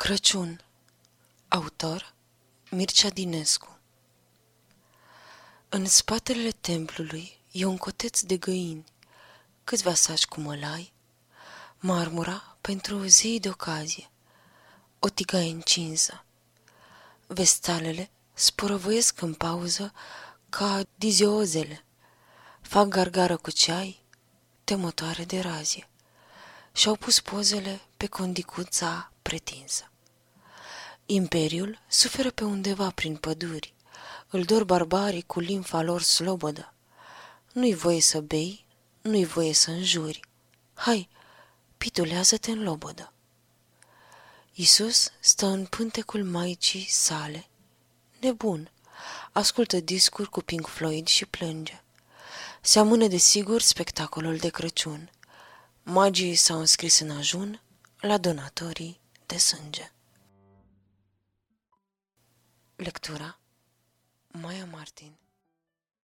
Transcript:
Crăciun Autor Mircea Dinescu În spatele templului e un coteț de găini, câțiva saci cu mălai, marmura pentru o zi de ocazie, o tigaie încinsă. Vestalele sporăvoiesc în pauză ca diziozele, fac gargară cu ceai, temătoare de razie. Și-au pus pozele pe condicuța pretinsă. Imperiul suferă pe undeva prin păduri, îl dor barbarii cu limfa lor slobodă. Nu-i voie să bei, nu-i voie să înjuri. Hai, pitulează-te în lobodă. Isus stă în pântecul maicii sale, nebun, ascultă discuri cu Pink Floyd și plânge. Se amână de sigur spectacolul de Crăciun. Magii s-au înscris în ajun la donatorii de sânge. Lectura Maia Martin